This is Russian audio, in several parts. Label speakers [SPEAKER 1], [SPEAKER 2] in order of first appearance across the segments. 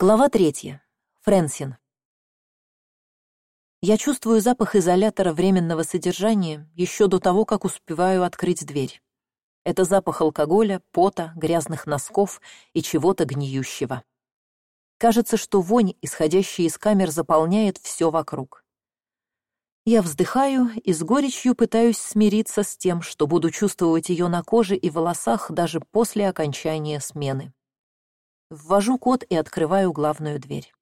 [SPEAKER 1] глава третья. Фрэнсин. Я чувствую запах изолятора временного содержания еще до того как успеваю открыть дверь. Это запах алкоголя пота грязных носков и чего то гниющего. Кажется что вонь исходящая из камер заполняет все вокруг. Я вздыхаю и с горечью пытаюсь смириться с тем что буду чувствовать ее на коже и волосах даже после окончания смены ввожу код и открываю главную дверь.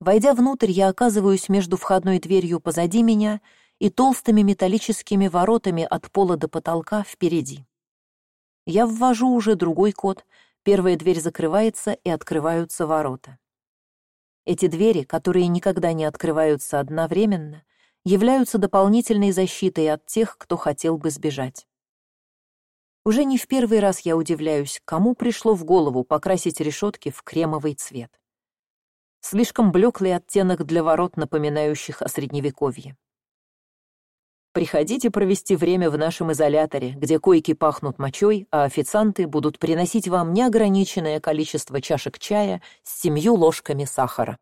[SPEAKER 1] Войдя внутрь я оказываюсь между входной дверью позади меня и толстыми металлическими воротами от пола до потолка впереди. Я ввожу уже другой код первая дверь закрывается и открываются ворота. Эти двери которые никогда не открываются одновременно являются дополнительной защитой от тех кто хотел бы сбежать уже не в первый раз я удивляюсь кому пришло в голову покрасить решетки в кремовый цвет. Слишком блеклый оттенок для ворот напоминающих о средневековье. Приходите провести время в нашем изоляторе где койки пахнут мочой а официанты будут приносить вам неограниченное количество чашек чая с семью ложками сахара.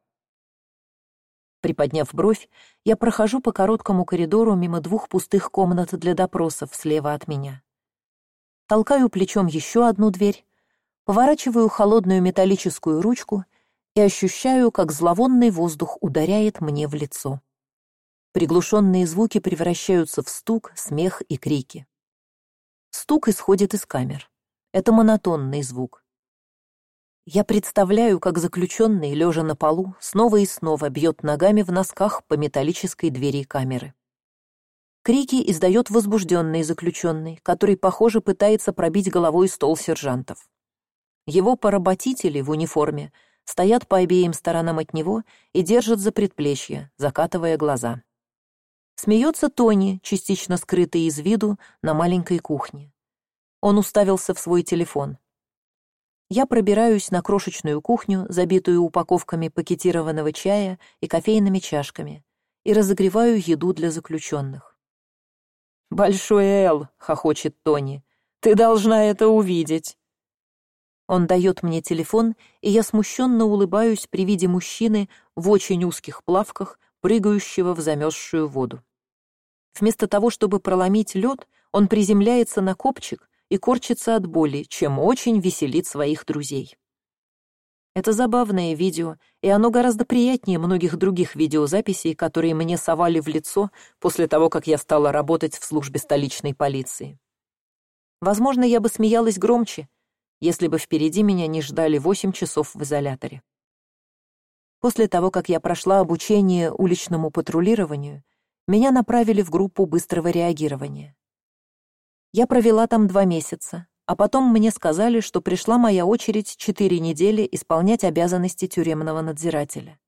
[SPEAKER 1] Приподняв бровь я прохожу по короткому коридору мимо двух пустых комнат для допросов слева от меня толкаю плечом еще одну дверь поворачиваю холодную металлическую ручку и ощущаю как зловонный воздух ударяет мне в лицо. Приглушенные звуки превращаются в стук смех и крики. Стук исходит из камер. Это монотонный звук. Я представляю как заключенный лежа на полу снова и снова бьет ногами в носках по металлической двери камеры крики издает возбужденный заключенный который похоже пытается пробить головой стол сержантов. Его поработители в униформе стоят по обеим сторонам от него и держат за предплечье закатывая глаза. Смеется тони частично скрытый из виду на маленькой кухне. Он уставился в свой телефон. Я пробираюсь на крошечную кухню забитую упаковками пакетированного чая и кофейными чашками и разогреваю еду для заключенных большой эл хохочет тони ты должна это увидеть он дает мне телефон и я смущенно улыбаюсь при виде мужчины в очень узких плавках прыгающего в замерзшую воду. Вместо того чтобы проломить лед он приземляется на копчик и корчится от боли чем очень веселит своих друзей это забавное видео, и оно гораздо приятнее многих других видеозаписей, которые мне совали в лицо после того, как я стала работать в службе столичной полиции. Возможно, я бы смеялась громче, если бы впереди меня не ждали восемь часов в изоляторе. После того, как я прошла обучение уличному патрулированию, меня направили в группу быстрого реагирования. Я провела там два месяца, а потом мне сказали что пришла моя очередь четыре недели исполнять обязанности тюремного надзирателя.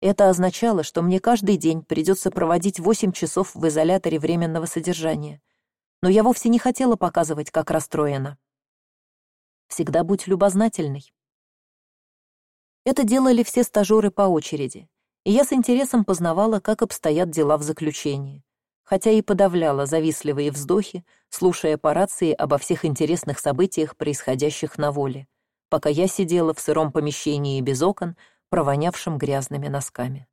[SPEAKER 1] Это означало что мне каждый день придется проводить восемь часов в изоляторе временного содержания. Но я вовсе не хотела показывать как расстроена. Всегда будь любознательной. Это делали все стажеры по очереди и я с интересом познавала как обстоят дела в заключении хотя и подавляла завистливые вздохи слушая по рации обо всех интересных событиях происходящих на воле пока я сидела в сыром помещении без окон провонявшим грязными носками.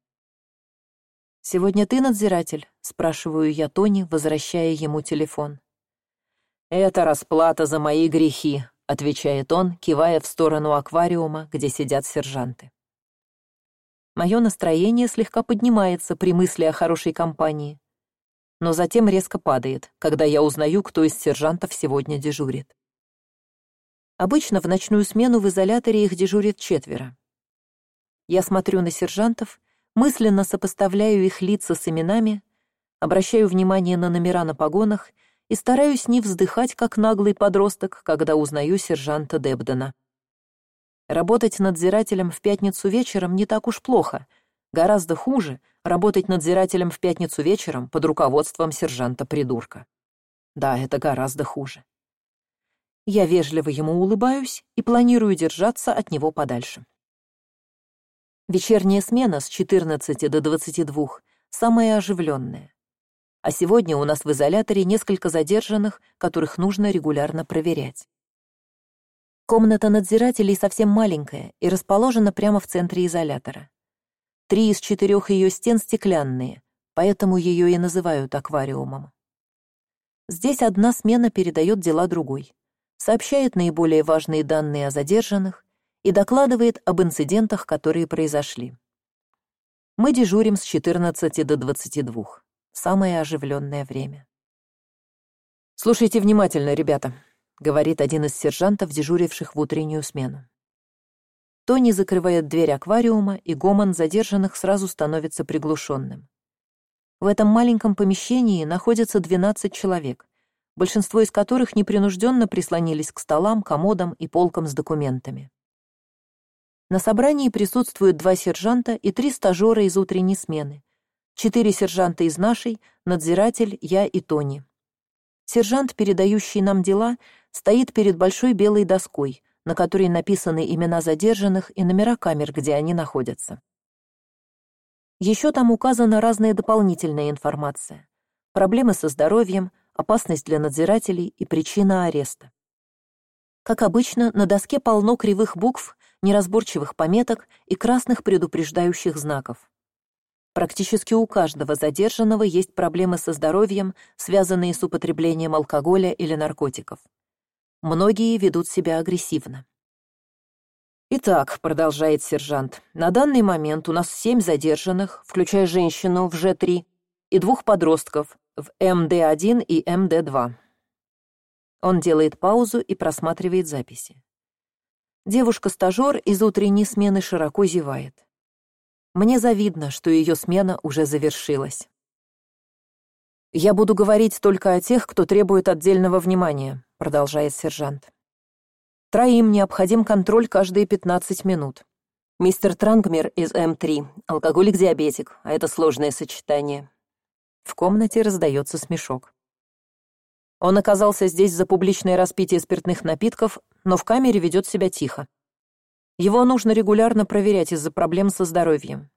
[SPEAKER 1] Сегодня ты надзиратель спрашиваю я тони возвращая ему телефон. Это расплата за мои грехи отвечает он кивая в сторону аквариума где сидят сержанты. Мое настроение слегка поднимается при мысли о хорошей компании но затем резко падает, когда я узнаю, кто из сержантов сегодня дежурит. Обычно в ночную смену в изоляторе их дежурит четверо. Я смотрю на сержантов, мысленно сопоставляю их лица с именами, обращаю внимание на номера на погонах и стараюсь не вздыхать, как наглый подросток, когда узнаю сержанта Дебдена. Работать надзирателем в пятницу вечером не так уж плохо — Гораздо хуже работать надзирателем в пятницу вечером под руководством сержанта-придурка. Да, это гораздо хуже. Я вежливо ему улыбаюсь и планирую держаться от него подальше. Вечерняя смена с 14 до 22 самая оживленная. А сегодня у нас в изоляторе несколько задержанных, которых нужно регулярно проверять. Комната надзирателей совсем маленькая и расположена прямо в центре изолятора. Три из четырех ее стен стеклянные, поэтому ее и называют аквариумом. Здесь одна смена передает дела другой, сообщает наиболее важные данные о задержанных и докладывает об инцидентах, которые произошли. Мы дежурим с 14 до 22, самое оживленное время. «Слушайте внимательно, ребята», — говорит один из сержантов, дежуривших в утреннюю смену. Тони закрывает дверь аквариума, и гомон задержанных сразу становится приглушенным. В этом маленьком помещении находится 12 человек, большинство из которых непринужденно прислонились к столам, комодам и полкам с документами. На собрании присутствуют два сержанта и три стажера из утренней смены, четыре сержанта из нашей, надзиратель, я и Тони. Сержант, передающий нам дела, стоит перед большой белой доской, на которой написаны имена задержанных и номера камер, где они находятся. Еще там указана разная дополнительная информация. Проблемы со здоровьем, опасность для надзирателей и причина ареста. Как обычно, на доске полно кривых букв, неразборчивых пометок и красных предупреждающих знаков. Практически у каждого задержанного есть проблемы со здоровьем, связанные с употреблением алкоголя или наркотиков. Многие ведут себя агрессивно. «Итак», — продолжает сержант, — «на данный момент у нас семь задержанных, включая женщину в Ж-3, и двух подростков в МД-1 и МД-2». Он делает паузу и просматривает записи. Девушка-стажер из утренней смены широко зевает. Мне завидно, что ее смена уже завершилась. «Я буду говорить только о тех, кто требует отдельного внимания», — продолжает сержант. «Троим необходим контроль каждые пятнадцать минут. Мистер Трангмер из М3, алкоголик-диабетик, а это сложное сочетание». В комнате раздается смешок. Он оказался здесь за публичное распитие спиртных напитков, но в камере ведет себя тихо. Его нужно регулярно проверять из-за проблем со здоровьем.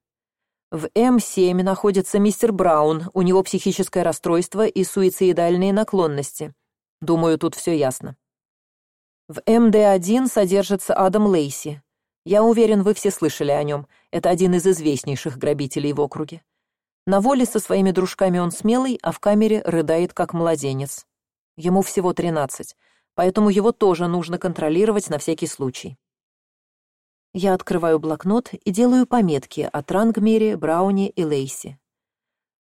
[SPEAKER 1] В М7 находится мистер Браун, у него психическое расстройство и суицидальные наклонности. Думаю, тут все ясно. В МД-1 содержится Адам Лейси. Я уверен, вы все слышали о нем. Это один из известнейших грабителей в округе. На воле со своими дружками он смелый, а в камере рыдает, как младенец. Ему всего тринадцать, поэтому его тоже нужно контролировать на всякий случай. Я открываю блокнот и делаю пометки о Трангмере, Брауне и Лейси.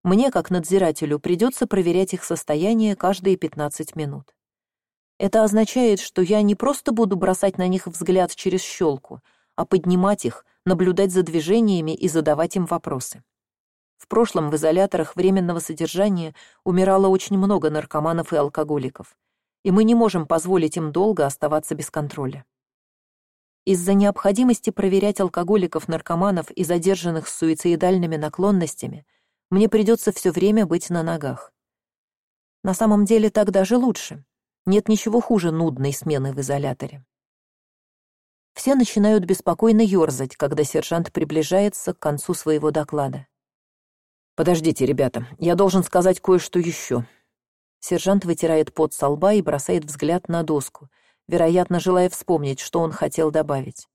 [SPEAKER 1] Мне, как надзирателю, придется проверять их состояние каждые 15 минут. Это означает, что я не просто буду бросать на них взгляд через щелку, а поднимать их, наблюдать за движениями и задавать им вопросы. В прошлом в изоляторах временного содержания умирало очень много наркоманов и алкоголиков, и мы не можем позволить им долго оставаться без контроля. Из-за необходимости проверять алкоголиков, наркоманов и задержанных с суицидальными наклонностями мне придется все время быть на ногах. На самом деле так даже лучше. Нет ничего хуже нудной смены в изоляторе. Все начинают беспокойно ерзать, когда сержант приближается к концу своего доклада. «Подождите, ребята, я должен сказать кое-что еще». Сержант вытирает пот со лба и бросает взгляд на доску — вероятно, желая вспомнить, что он хотел добавить.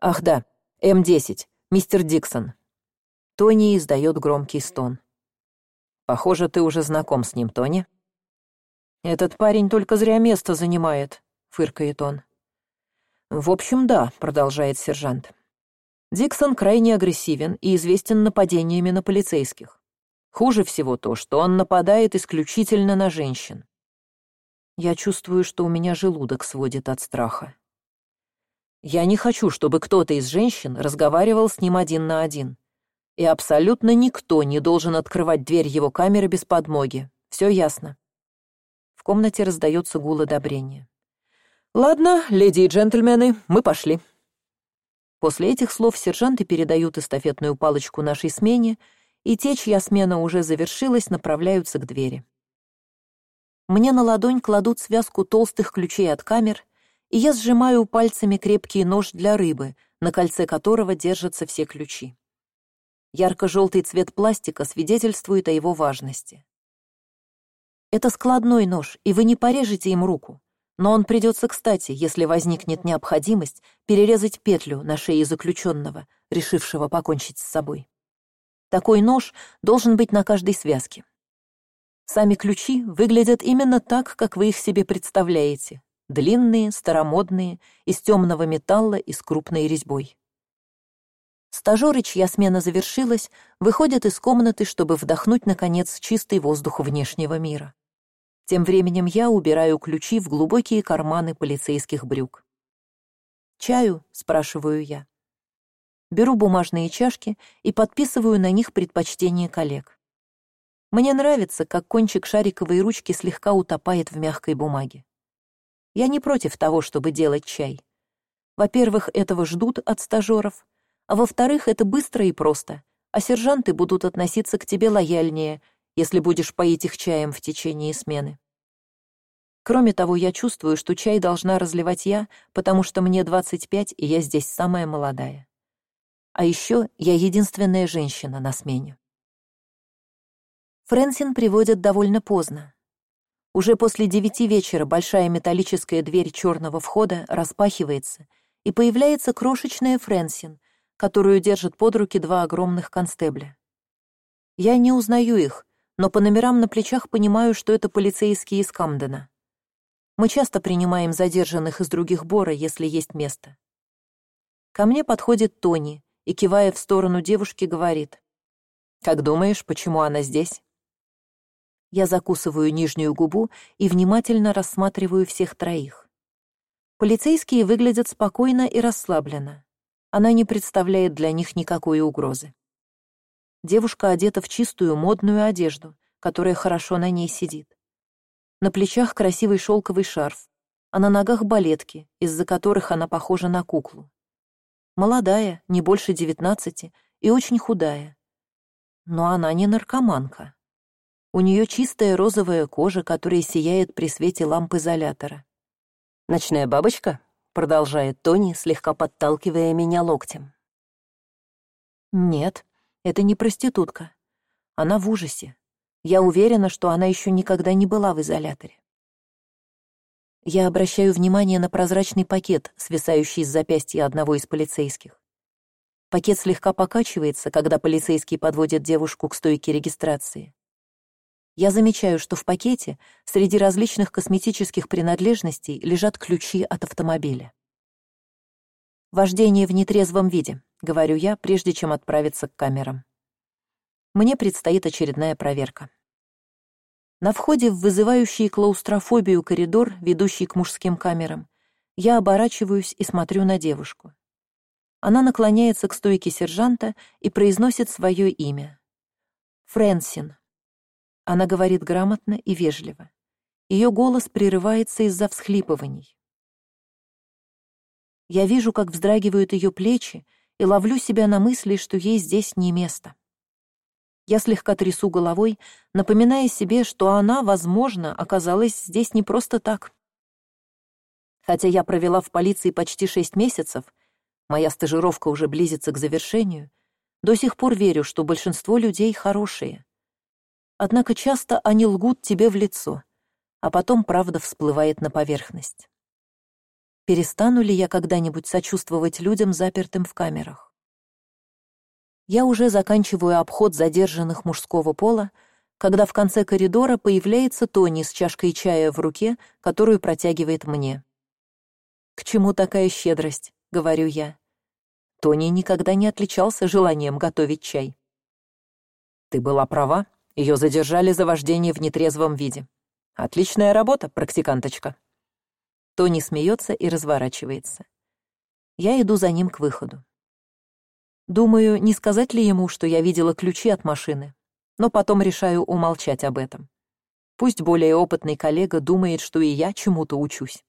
[SPEAKER 1] «Ах да, М-10, мистер Диксон». Тони издает громкий стон. «Похоже, ты уже знаком с ним, Тони». «Этот парень только зря место занимает», — фыркает он. «В общем, да», — продолжает сержант. Диксон крайне агрессивен и известен нападениями на полицейских. Хуже всего то, что он нападает исключительно на женщин. Я чувствую, что у меня желудок сводит от страха. Я не хочу, чтобы кто-то из женщин разговаривал с ним один на один. И абсолютно никто не должен открывать дверь его камеры без подмоги. Все ясно. В комнате раздается гул одобрения. «Ладно, леди и джентльмены, мы пошли». После этих слов сержанты передают эстафетную палочку нашей смене, и те, чья смена уже завершилась, направляются к двери. Мне на ладонь кладут связку толстых ключей от камер, и я сжимаю пальцами крепкий нож для рыбы, на кольце которого держатся все ключи. Ярко-желтый цвет пластика свидетельствует о его важности. Это складной нож, и вы не порежете им руку. но он придется кстати если возникнет необходимость перерезать петлю на шее заключенного решившего покончить с собой такой нож должен быть на каждой связке сами ключи выглядят именно так как вы их себе представляете длинные старомодные из темного металла и с крупной резьбой стажеры чья смена завершилась выходят из комнаты чтобы вдохнуть наконец чистый воздух внешнего мира. Тем временем я убираю ключи в глубокие карманы полицейских брюк. Чаю спрашиваю я. Беру бумажные чашки и подписываю на них предпочтение коллег. Мне нравится как кончик шариковой ручки слегка утопает в мягкой бумаге. Я не против того чтобы делать чай. Во первых этого ждут от стажеров а во вторых это быстро и просто. А сержанты будут относиться к тебе лояльнее если будешь поить их чаем в течение смены. Кроме того я чувствую что чай должна разливать я потому что мне двадцать пять и я здесь самая молодая. А еще я единственная женщина на смене. Фрэнсин приводят довольно поздно. Уже после девяти вечера большая металлическая дверь черного входа распахивается и появляется крошечная фрэнсин которую держат под руки два огромных констебля. Я не узнаю их но по номерам на плечах понимаю что это полицейские из камдена. Мы часто принимаем задержанных из других бора если есть место. Ко мне подходит тони и кивая в сторону девушки говорит как думаешь почему она здесь? Я закусываю нижнюю губу и внимательно рассматриваю всех троих. Полицейские выглядят спокойно и расслабленно она не представляет для них никакой угрозы. Девушка одета в чистую модную одежду которая хорошо на ней сидит. На плечах красивый шелковый шарф а на ногах балетки из за которых она похожа на куклу. Молодая не больше девятнадцати и очень худая. Но она не наркоманка. У нее чистая розовая кожа которая сияет при свете ламп изолятора ночная бабочка продолжает тони слегка подталкивая меня локтем. Нет это не проститутка. Она в ужасе. Я уверена что она еще никогда не была в изоляторе я обращаю внимание на прозрачный пакет свисающий с запястья одного из полицейских. Пакет слегка покачивается когда полицейский подводит девушку к стойке регистрации я замечаю что в пакете среди различных косметических принадлежностей лежат ключи от автомобиля. Вождение в нетрезвом виде говорю я прежде чем отправиться к камерам. Мне предстоит очередная проверка. На входе в вызывающий клаустрофобию коридор ведущий к мужским камерам я оборачиваюсь и смотрю на девушку. Она наклоняется к стойке сержанта и произносит свое имя. Фрэнсин она говорит грамотно и вежливо. Ее голос прерывается из за всхлипываний. Я вижу как вздрагивают ее плечи и ловлю себя на мысли что ей здесь не место. Я слегка трясу головой напоминая себе что она возможно оказалась здесь не просто так. Хотя я провела в полиции почти шесть месяцев моя стажировка уже близится к завершению до сих пор верю что большинство людей хорошие однако часто они лгут тебе в лицо а потом правда всплывает на поверхность. Перестану ли я когда нибудь сочувствовать людям запертым в камерах? Я уже заканчиваю обход задержанных мужского пола когда в конце коридора появляется тони с чашкой чая в руке которую протягивает мне. К чему такая щедрость говорю я. Тони никогда не отличался желанием готовить чай ты была права ее задержали за вождение в нетрезвом виде. Отличная работа практиканточка. Тони смеется и разворачивается. Я иду за ним к выходу. Думаю не сказать ли ему что я видела ключи от машины но потом решаю умолчать об этом. Пусть более опытный коллега думает что и я чему то учусь.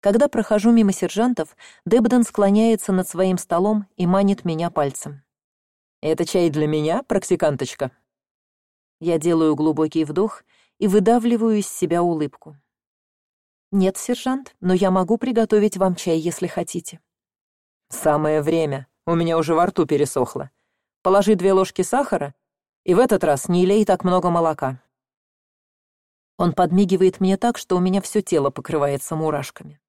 [SPEAKER 1] Когда прохожу мимо сержантов дебден склоняется над своим столом и манит меня пальцем это чай для меня практиканточка я делаю глубокий вдох и выдавливаю из себя улыбку. Нет сержант но я могу приготовить вам чай если хотите самое время. У меня уже во рту пересохло. Положи две ложки сахара и в этот раз не лей так много молока Он подмигивает мне так, что у меня все тело покрывается мурашками.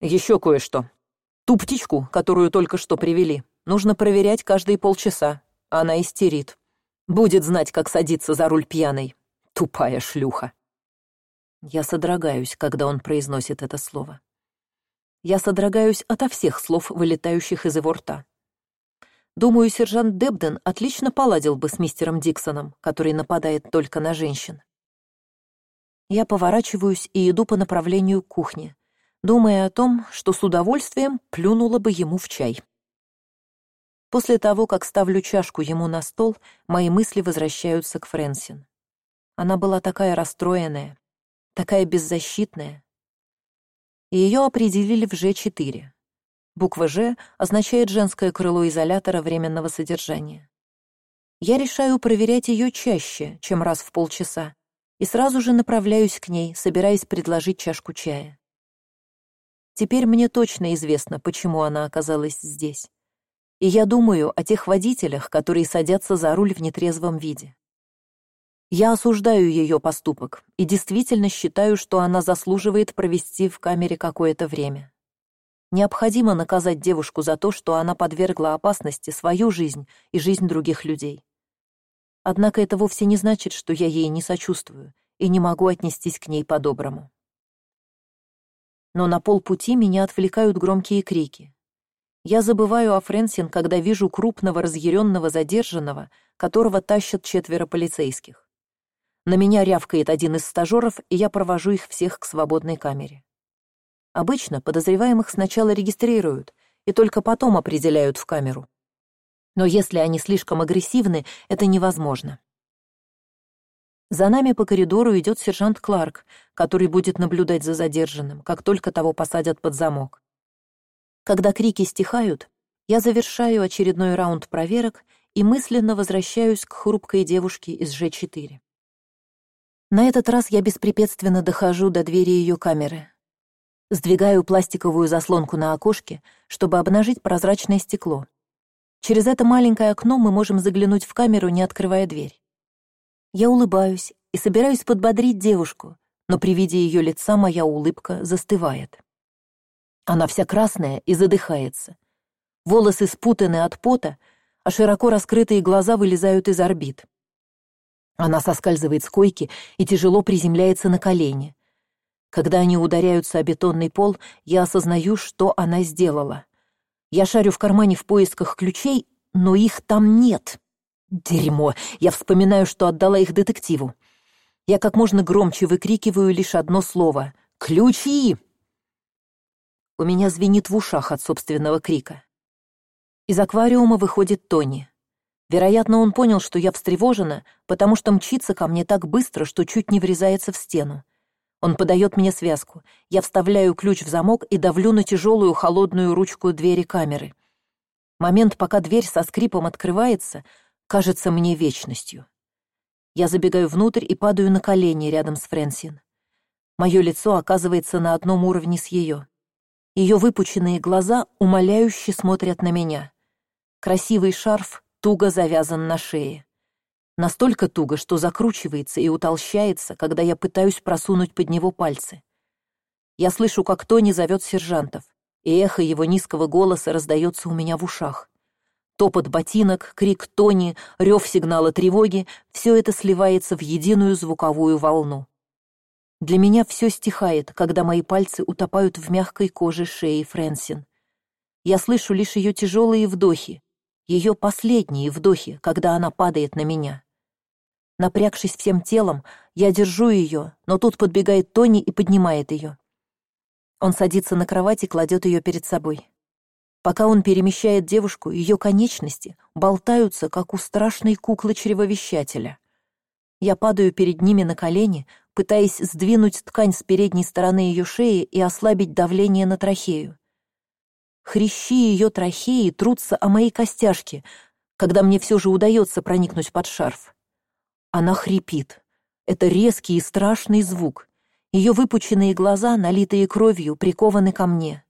[SPEAKER 1] Еще кое-что. Ту птичку, которую только что привели, нужно проверять каждые полчаса. Она истерит. Будет знать, как садиться за руль пьяной. Тупая шлюха. Я содрогаюсь, когда он произносит это слово. Я содрогаюсь ото всех слов, вылетающих из его рта. Думаю, сержант Дебден отлично поладил бы с мистером Диксоном, который нападает только на женщин. Я поворачиваюсь и иду по направлению к кухне, думая о том, что с удовольствием плюнула бы ему в чай. После того, как ставлю чашку ему на стол, мои мысли возвращаются к Фрэнсин. Она была такая расстроенная, такая беззащитная. И ее определили в Ж4. Буква «Ж» означает женское крыло изолятора временного содержания. Я решаю проверять ее чаще, чем раз в полчаса, и сразу же направляюсь к ней, собираясь предложить чашку чая. Теперь мне точно известно, почему она оказалась здесь. И я думаю о тех водителях, которые садятся за руль в нетрезвом виде. Я осуждаю ее поступок и действительно считаю, что она заслуживает провести в камере какое-то время. Необходимо наказать девушку за то, что она подвергла опасности свою жизнь и жизнь других людей. Однако это вовсе не значит, что я ей не сочувствую и не могу отнестись к ней по-доброму но на полпути меня отвлекают громкие крики я забываю о фрэнсин когда вижу крупного разъяренного задержанного которого тащат четверо полицейских. На меня рявкает один из стажеров и я провожу их всех к свободной камере. Обычно подозреваемых сначала регистрируют и только потом определяют в камеру. Но если они слишком агрессивны это невозможно. За нами по коридору идет сержант кларк который будет наблюдать за задержанным как только того посадят под замок когда крики стихают я завершаю очередной раунд проверок и мысленно возвращаюсь к хрупкой девушке из ж 4 на этот раз я беспрепятственно дохожу до двери ее камеры. Сдвигаю пластиковую заслонку на окошке чтобы обнажить прозрачное стекло. Через это маленькое окно мы можем заглянуть в камеру не открывая дверь. Я улыбаюсь и собираюсь подбодрить девушку но при виде ее лица моя улыбка застывает она вся красная и задыхается. Волосы спутаны от пота а широко раскрытые глаза вылезают из орбит. Она соскальзывает с койки и тяжело приземляется на колени. Когда они ударяются о бетонный пол я осознаю что она сделала. Я шарю в кармане в поисках ключей но их там нет. Дерьмо! Я вспоминаю что отдала их детективу. Я как можно громче выкрикиваю лишь одно слово ключи у меня звенит в ушах от собственного крика. Из аквариума выходит тони. Вероятно он понял что я встревожена потому что мчится ко мне так быстро что чуть не врезается в стену. Он подает мне связку. Я вставляю ключ в замок и давлю на тяжелую холодную ручку двери камеры. Момент пока дверь со скрипом открывается кажется мне вечностью. Я забегаю внутрь и падаю на колени рядом с фрэнсин. Мое лицо оказывается на одном уровне с ее ее выпученные глаза умоляюще смотрят на меня. Красивый шарф туго завязан на шее. Настолько туго что закручивается и утолщается когда я пытаюсь просунуть под него пальцы. Я слышу как тони зовет сержантов и эхо его низкого голоса раздается у меня в ушах. Топот ботинок крик тони рев сигнала тревоги все это сливается в единую звуковую волну для меня все стихает когда мои пальцы утопают в мягкой коже шеи фрэнсин. Я слышу лишь ее тяжелые вдохи ее последние вдохи когда она падает на меня. Напрягшись всем телом я держу ее но тут подбегает тони и поднимает ее он садится на кровать и кладет ее перед собой. Пока он перемещает девушку ее конечности болтаются как у страшной куклы чревовещателя я падаю перед ними на колени пытаясь сдвинуть ткань с передней стороны ее шеи и ослабить давление на трахею. Хрящи ее трахеи трутся о мои костяшки когда мне все же удается проникнуть под шарф. Она хрипит. Это резкий и страшный звук. Ее выпученные глаза налитые кровью прикованы ко мне.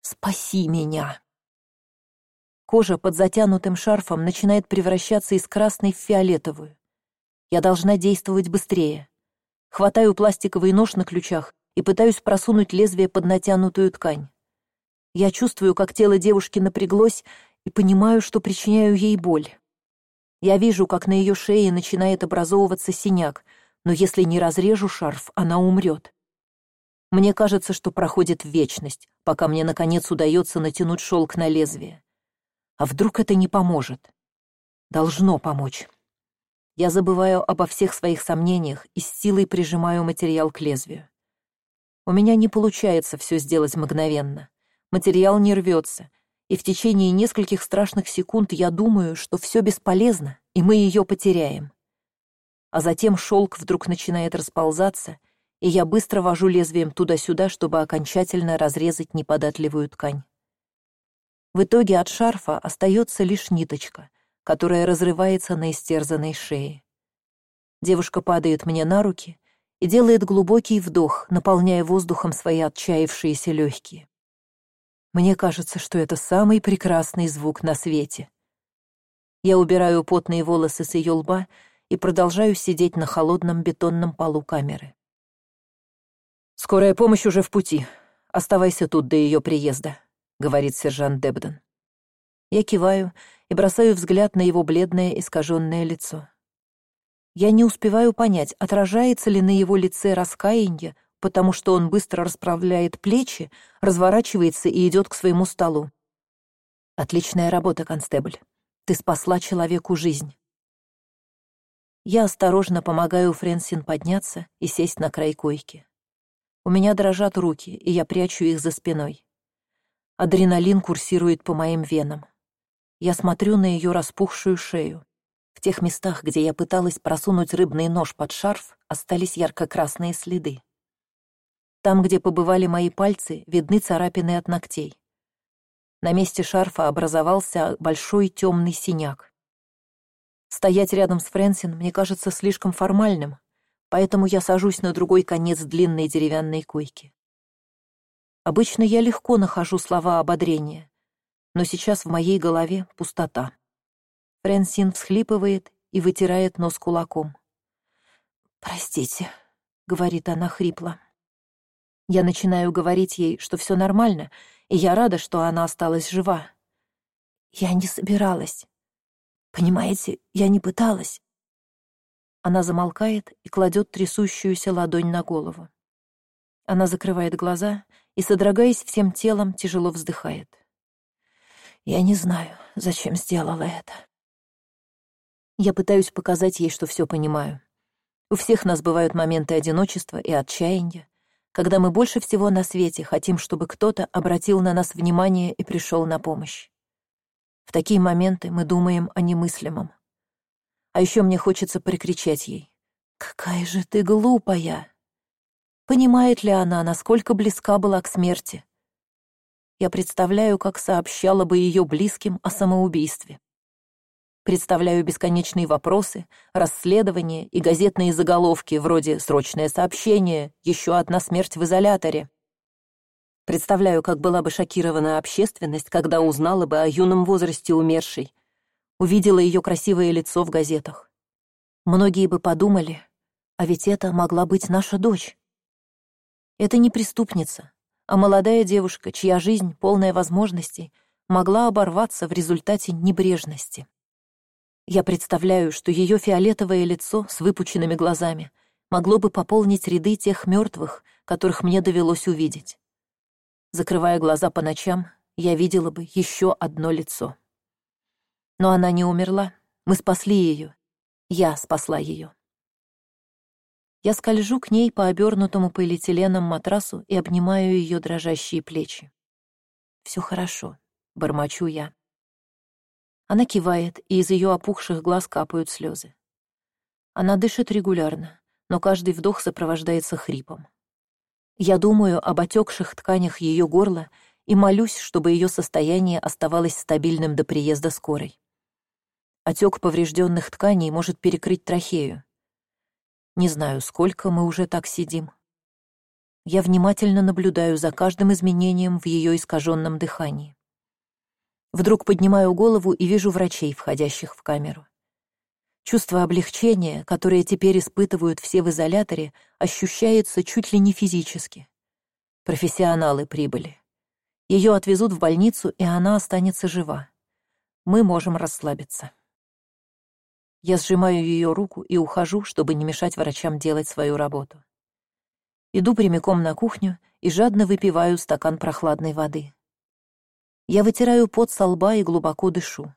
[SPEAKER 1] Спаси меня! Кожа под затянутым шарфом начинает превращаться из красной в фиолетовую. Я должна действовать быстрее Хватаю пластиковый нож на ключах и пытаюсь просунуть лезвие под натянутую ткань. Я чувствую, как тело девушки напряглось, и понимаю, что причиняю ей боль. Я вижу, как на ее шее начинает образовываться синяк, но если не разрежу шарф, она умрет. Мне кажется, что проходит вечность, пока мне, наконец, удается натянуть шелк на лезвие. А вдруг это не поможет? Должно помочь. Я забываю обо всех своих сомнениях и с силой прижимаю материал к лезвию. У меня не получается все сделать мгновенно. Материал не рвется, и в течение нескольких страшных секунд я думаю, что все бесполезно, и мы ее потеряем. А затем шелк вдруг начинает расползаться, и я быстро вожу лезвием туда-сюда, чтобы окончательно разрезать неподатливую ткань. В итоге от шарфа остается лишь ниточка, которая разрывается на истерзанной шее. Девушка падает мне на руки и делает глубокий вдох, наполняя воздухом свои отчаявшиеся легкие. Мне кажется, что это самый прекрасный звук на свете. Я убираю потные волосы с ее лба и продолжаю сидеть на холодном бетонном полу камеры. «Скорая помощь уже в пути. Оставайся тут до ее приезда», — говорит сержант Дебден. Я киваю и бросаю взгляд на его бледное искаженное лицо. Я не успеваю понять, отражается ли на его лице раскаяние потому что он быстро расправляет плечи, разворачивается и идет к своему столу. «Отличная работа, констебль. Ты спасла человеку жизнь». Я осторожно помогаю Фрэнсин подняться и сесть на край койки. У меня дрожат руки, и я прячу их за спиной. Адреналин курсирует по моим венам. Я смотрю на ее распухшую шею. В тех местах, где я пыталась просунуть рыбный нож под шарф, остались ярко-красные следы. Там, где побывали мои пальцы, видны царапины от ногтей. На месте шарфа образовался большой темный синяк. Стоять рядом с Фрэнсин мне кажется слишком формальным, поэтому я сажусь на другой конец длинной деревянной койки. Обычно я легко нахожу слова ободрения, но сейчас в моей голове пустота. Фрэнсин всхлипывает и вытирает нос кулаком. «Простите», — говорит она хрипло. Я начинаю говорить ей, что все нормально, и я рада, что она осталась жива. Я не собиралась. Понимаете, я не пыталась. Она замолкает и кладет трясущуюся ладонь на голову. Она закрывает глаза и, содрогаясь всем телом, тяжело вздыхает. Я не знаю, зачем сделала это. Я пытаюсь показать ей, что все понимаю. У всех нас бывают моменты одиночества и отчаяния, когда мы больше всего на свете хотим, чтобы кто-то обратил на нас внимание и пришел на помощь. В такие моменты мы думаем о немыслимом. А еще мне хочется прикричать ей. «Какая же ты глупая!» Понимает ли она, насколько близка была к смерти? Я представляю, как сообщала бы ее близким о самоубийстве. Представляю бесконечные вопросы, расследования и газетные заголовки вроде «Срочное сообщение», «Еще одна смерть в изоляторе». Представляю, как была бы шокирована общественность, когда узнала бы о юном возрасте умершей, увидела ее красивое лицо в газетах. Многие бы подумали, а ведь это могла быть наша дочь. Это не преступница, а молодая девушка, чья жизнь, полная возможностей, могла оборваться в результате небрежности. Я представляю, что ее фиолетовое лицо с выпученными глазами могло бы пополнить ряды тех мертвых, которых мне довелось увидеть. Закрывая глаза по ночам, я видела бы еще одно лицо. Но она не умерла, мы спасли ее. Я спасла ее. Я скольжу к ней по обернутому полиэтиленом матрасу и обнимаю ее дрожащие плечи. Все хорошо, бормочу я. Она кивает, и из ее опухших глаз капают слезы. Она дышит регулярно, но каждый вдох сопровождается хрипом. Я думаю об отекших тканях ее горла и молюсь, чтобы ее состояние оставалось стабильным до приезда скорой. Отек поврежденных тканей может перекрыть трахею. Не знаю, сколько мы уже так сидим. Я внимательно наблюдаю за каждым изменением в ее искаженном дыхании. Вдруг поднимаю голову и вижу врачей, входящих в камеру. Чувство облегчения, которое теперь испытывают все в изоляторе, ощущается чуть ли не физически. Профессионалы прибыли. Ее отвезут в больницу, и она останется жива. Мы можем расслабиться. Я сжимаю ее руку и ухожу, чтобы не мешать врачам делать свою работу. Иду прямиком на кухню и жадно выпиваю стакан прохладной воды. Я вытираю пот со лба и глубоко дышу.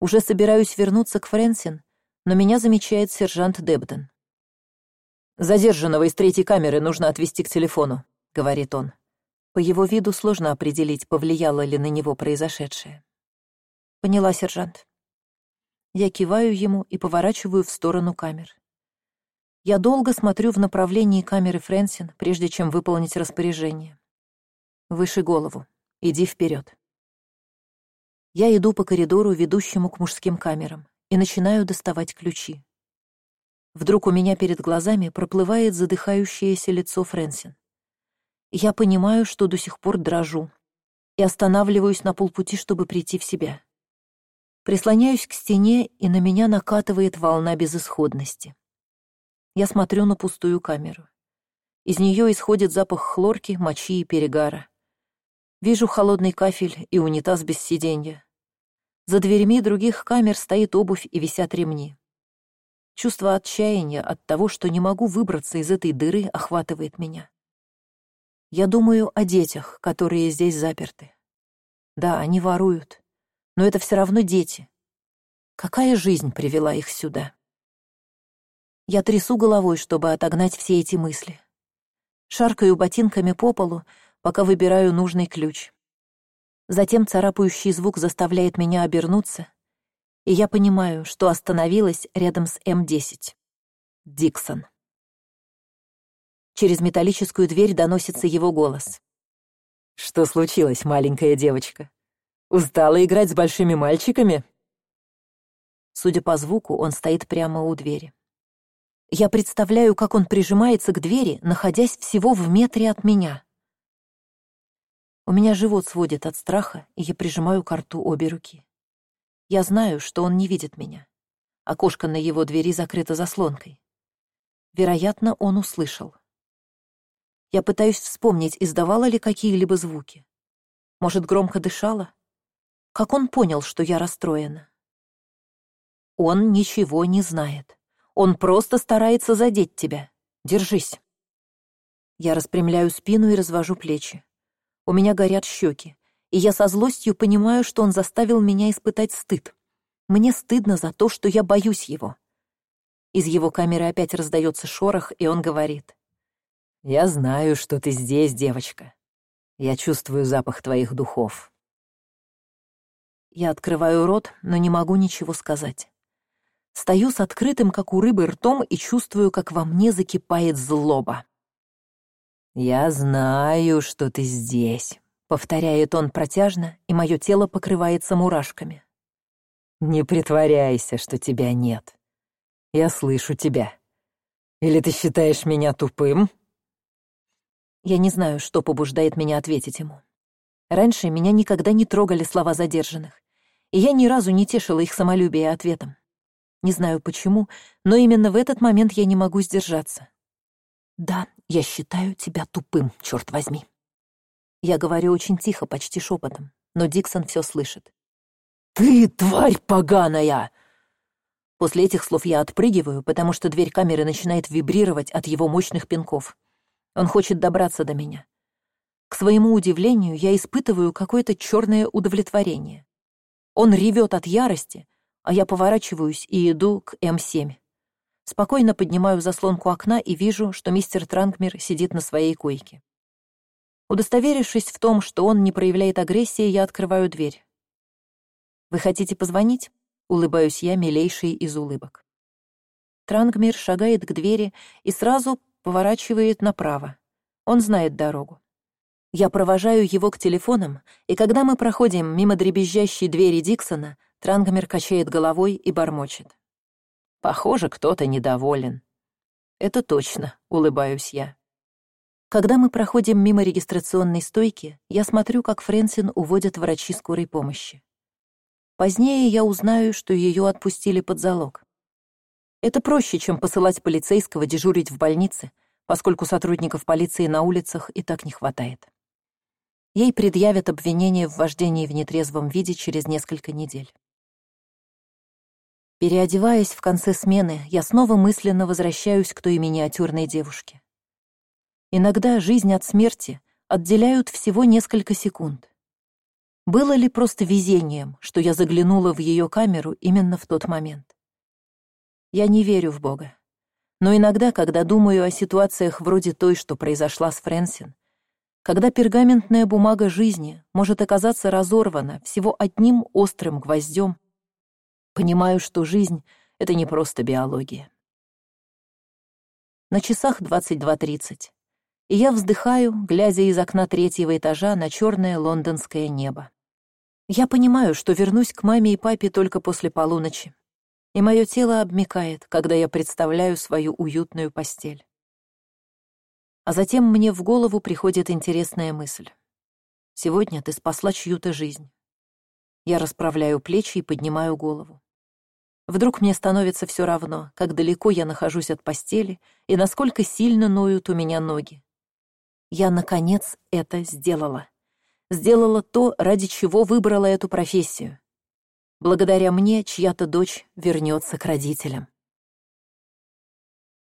[SPEAKER 1] Уже собираюсь вернуться к Фрэнсин, но меня замечает сержант Дебден.
[SPEAKER 2] «Задержанного из третьей камеры нужно отвезти к телефону», — говорит он.
[SPEAKER 1] По его виду сложно определить, повлияло ли на него произошедшее. «Поняла, сержант». Я киваю ему и поворачиваю в сторону камер. Я долго смотрю в направлении камеры Фрэнсин, прежде чем выполнить распоряжение. Выше голову. Иди вперед. Я иду по коридору, ведущему к мужским камерам, и начинаю доставать ключи. Вдруг у меня перед глазами проплывает задыхающееся лицо Фрэнсин. Я понимаю, что до сих пор дрожу, и останавливаюсь на полпути, чтобы прийти в себя. Прислоняюсь к стене, и на меня накатывает волна безысходности. Я смотрю на пустую камеру. Из нее исходит запах хлорки, мочи и перегара. Вижу холодный кафель и унитаз без сиденья. За дверьми других камер стоит обувь и висят ремни. Чувство отчаяния от того, что не могу выбраться из этой дыры, охватывает меня. Я думаю о детях, которые здесь заперты. Да, они воруют, но это все равно дети. Какая жизнь привела их сюда? Я трясу головой, чтобы отогнать все эти мысли. Шаркаю ботинками по полу, пока выбираю нужный ключ. Затем царапающий звук заставляет меня обернуться, и я понимаю, что остановилась рядом с М-10. Диксон. Через металлическую дверь доносится его голос.
[SPEAKER 2] «Что случилось, маленькая девочка? Устала играть с большими мальчиками?»
[SPEAKER 1] Судя по звуку, он стоит прямо у двери. Я представляю, как он прижимается к двери, находясь всего в метре от меня. У меня живот сводит от страха, и я прижимаю к рту обе руки. Я знаю, что он не видит меня. Окошко на его двери закрыто заслонкой. Вероятно, он услышал. Я пытаюсь вспомнить, издавала ли какие-либо звуки. Может, громко дышала? Как он понял, что я расстроена? Он ничего не знает. Он просто старается задеть тебя. Держись. Я распрямляю спину и развожу плечи. У меня горят щеки, и я со злостью понимаю, что он заставил меня испытать стыд. Мне стыдно за то, что я боюсь его. Из его камеры опять раздается шорох, и он говорит.
[SPEAKER 2] «Я знаю, что ты здесь, девочка. Я чувствую запах твоих духов».
[SPEAKER 1] Я открываю рот, но не могу ничего сказать. Стою с открытым, как у рыбы, ртом и чувствую, как во мне закипает злоба.
[SPEAKER 2] «Я знаю, что ты здесь», — повторяет он протяжно, и мое тело покрывается мурашками. «Не притворяйся, что тебя нет. Я слышу тебя. Или ты считаешь меня тупым?»
[SPEAKER 1] Я не знаю, что побуждает меня ответить ему. Раньше меня никогда не трогали слова задержанных, и я ни разу не тешила их самолюбие ответом. Не знаю почему, но именно в этот момент я не могу сдержаться. Да, я считаю тебя тупым, черт возьми. Я говорю очень тихо, почти шепотом, но Диксон все слышит.
[SPEAKER 2] «Ты, тварь поганая!»
[SPEAKER 1] После этих слов я отпрыгиваю, потому что дверь камеры начинает вибрировать от его мощных пинков. Он хочет добраться до меня. К своему удивлению, я испытываю какое-то черное удовлетворение. Он ревет от ярости, а я поворачиваюсь и иду к М7. Спокойно поднимаю заслонку окна и вижу, что мистер Транкмир сидит на своей койке. Удостоверившись в том, что он не проявляет агрессии, я открываю дверь. «Вы хотите позвонить?» — улыбаюсь я, милейшей из улыбок. Транкмир шагает к двери и сразу поворачивает направо. Он знает дорогу. Я провожаю его к телефонам, и когда мы проходим мимо дребезжащей двери Диксона, Транкмир качает головой и бормочет. Похоже, кто-то недоволен. Это точно, улыбаюсь я. Когда мы проходим мимо регистрационной стойки, я смотрю, как Фрэнсин уводят врачи скорой помощи. Позднее я узнаю, что ее отпустили под залог. Это проще, чем посылать полицейского дежурить в больнице, поскольку сотрудников полиции на улицах и так не хватает. Ей предъявят обвинение в вождении в нетрезвом виде через несколько недель. Переодеваясь в конце смены, я снова мысленно возвращаюсь к той миниатюрной девушке. Иногда жизнь от смерти отделяют всего несколько секунд. Было ли просто везением, что я заглянула в ее камеру именно в тот момент? Я не верю в Бога. Но иногда, когда думаю о ситуациях вроде той, что произошла с Фрэнсин, когда пергаментная бумага жизни может оказаться разорвана всего одним острым гвоздем, понимаю, что жизнь — это не просто биология. На часах 22.30 и я вздыхаю, глядя из окна третьего этажа на черное лондонское небо. Я понимаю, что вернусь к маме и папе только после полуночи, и мое тело обмикает, когда я представляю свою уютную постель. А затем мне в голову приходит интересная мысль. Сегодня ты спасла чью-то жизнь. Я расправляю плечи и поднимаю голову. Вдруг мне становится все равно, как далеко я нахожусь от постели и насколько сильно ноют у меня ноги. Я, наконец, это сделала. Сделала то, ради чего выбрала эту профессию. Благодаря мне чья-то дочь вернется к родителям.